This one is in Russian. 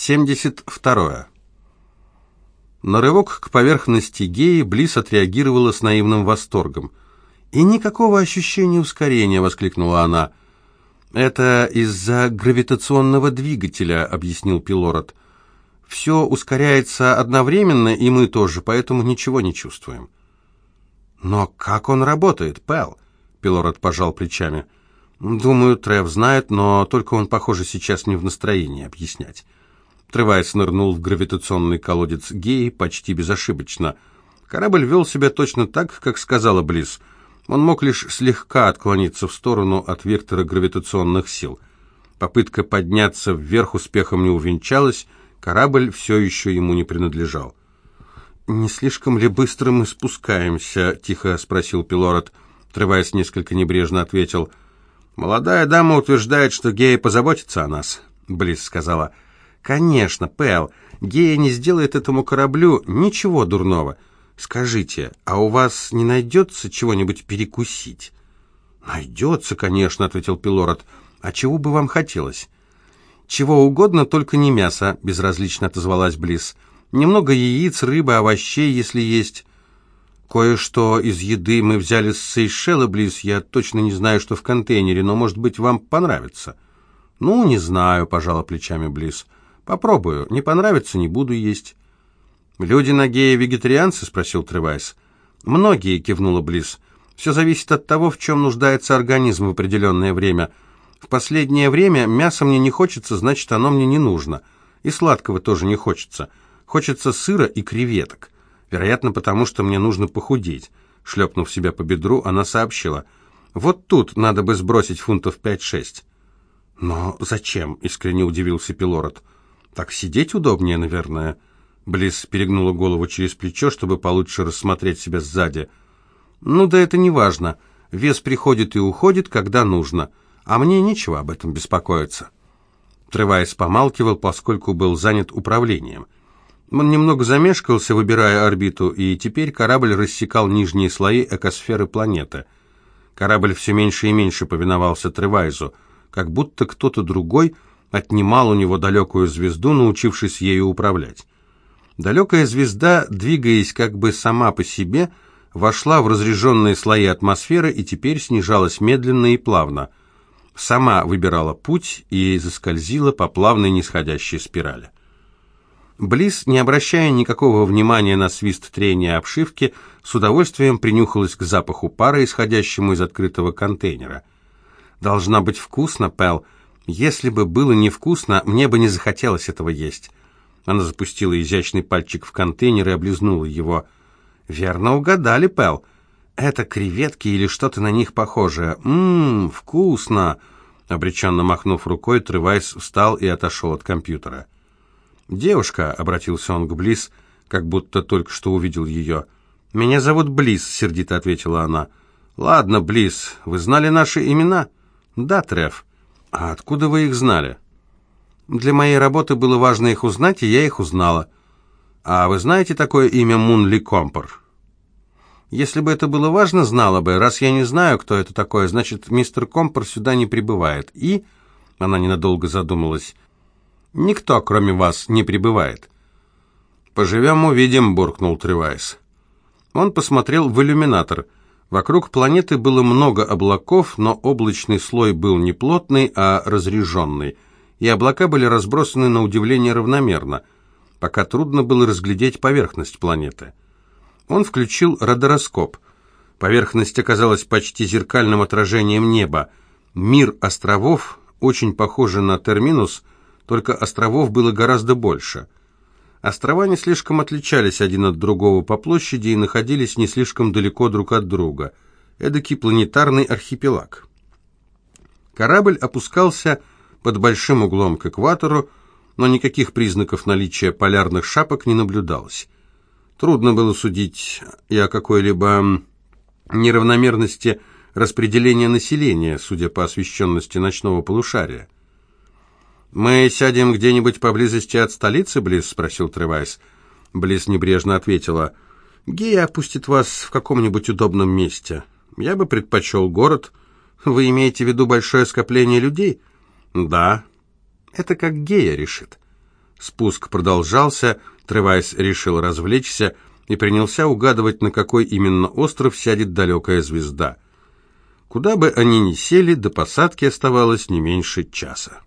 72. На рывок к поверхности геи Близ отреагировала с наивным восторгом. «И никакого ощущения ускорения!» — воскликнула она. «Это из-за гравитационного двигателя», — объяснил Пилород. «Все ускоряется одновременно, и мы тоже, поэтому ничего не чувствуем». «Но как он работает, Пэл?» — Пилород пожал плечами. «Думаю, Трев знает, но только он, похоже, сейчас не в настроении объяснять». Тревайс нырнул в гравитационный колодец Геи почти безошибочно. Корабль вел себя точно так, как сказала Близ. Он мог лишь слегка отклониться в сторону от вектора гравитационных сил. Попытка подняться вверх успехом не увенчалась, корабль все еще ему не принадлежал. «Не слишком ли быстро мы спускаемся?» — тихо спросил Пилород. Тревайс несколько небрежно ответил. «Молодая дама утверждает, что Гея позаботится о нас», — Близ сказала. «Близ» «Конечно, Пэл, Гея не сделает этому кораблю ничего дурного. Скажите, а у вас не найдется чего-нибудь перекусить?» «Найдется, конечно», — ответил Пилород. «А чего бы вам хотелось?» «Чего угодно, только не мясо», — безразлично отозвалась Близ. «Немного яиц, рыбы, овощей, если есть». «Кое-что из еды мы взяли с Сейшела, Близ. Я точно не знаю, что в контейнере, но, может быть, вам понравится». «Ну, не знаю», — пожала плечами Близ. Попробую. Не понравится, не буду есть. Люди на гея вегетарианцы? спросил Тревайс. Многие, кивнула Близ. Все зависит от того, в чем нуждается организм в определенное время. В последнее время мясо мне не хочется, значит, оно мне не нужно. И сладкого тоже не хочется. Хочется сыра и креветок. Вероятно, потому что мне нужно похудеть. Шлепнув себя по бедру, она сообщила. Вот тут надо бы сбросить фунтов пять-шесть. «Но зачем?» — искренне удивился Пилород. Так сидеть удобнее, наверное. Близ перегнула голову через плечо, чтобы получше рассмотреть себя сзади. Ну да это не важно. Вес приходит и уходит, когда нужно. А мне нечего об этом беспокоиться. Тревайс помалкивал, поскольку был занят управлением. Он немного замешкался, выбирая орбиту, и теперь корабль рассекал нижние слои экосферы планеты. Корабль все меньше и меньше повиновался Тревайзу, как будто кто-то другой – отнимал у него далекую звезду, научившись ею управлять. Далекая звезда, двигаясь как бы сама по себе, вошла в разреженные слои атмосферы и теперь снижалась медленно и плавно. Сама выбирала путь и заскользила по плавной нисходящей спирали. Близ, не обращая никакого внимания на свист трения обшивки, с удовольствием принюхалась к запаху пара, исходящему из открытого контейнера. «Должна быть вкусно, Пэл», если бы было невкусно, мне бы не захотелось этого есть. Она запустила изящный пальчик в контейнер и облизнула его. «Верно угадали, Пэл. Это креветки или что-то на них похожее. Ммм, вкусно!» Обреченно махнув рукой, Тревайс встал и отошел от компьютера. «Девушка», — обратился он к Близ, как будто только что увидел ее. «Меня зовут Близ», — сердито ответила она. «Ладно, Близ, вы знали наши имена?» «Да, Трев». «А откуда вы их знали?» «Для моей работы было важно их узнать, и я их узнала». «А вы знаете такое имя Мунли Компор?» «Если бы это было важно, знала бы. Раз я не знаю, кто это такое, значит, мистер Компор сюда не прибывает. И...» Она ненадолго задумалась. «Никто, кроме вас, не прибывает». «Поживем, увидим», — буркнул Тревайс. Он посмотрел в иллюминатор — Вокруг планеты было много облаков, но облачный слой был не плотный, а разреженный, и облака были разбросаны на удивление равномерно, пока трудно было разглядеть поверхность планеты. Он включил радороскоп. Поверхность оказалась почти зеркальным отражением неба. Мир островов очень похожий на Терминус, только островов было гораздо больше – Острова не слишком отличались один от другого по площади и находились не слишком далеко друг от друга. Эдакий планетарный архипелаг. Корабль опускался под большим углом к экватору, но никаких признаков наличия полярных шапок не наблюдалось. Трудно было судить и о какой-либо неравномерности распределения населения, судя по освещенности ночного полушария. «Мы сядем где-нибудь поблизости от столицы, Близ?» — спросил Тревайс. Близ небрежно ответила. «Гея опустит вас в каком-нибудь удобном месте. Я бы предпочел город. Вы имеете в виду большое скопление людей?» «Да». «Это как Гея решит». Спуск продолжался, Тревайс решил развлечься и принялся угадывать, на какой именно остров сядет далекая звезда. Куда бы они ни сели, до посадки оставалось не меньше часа.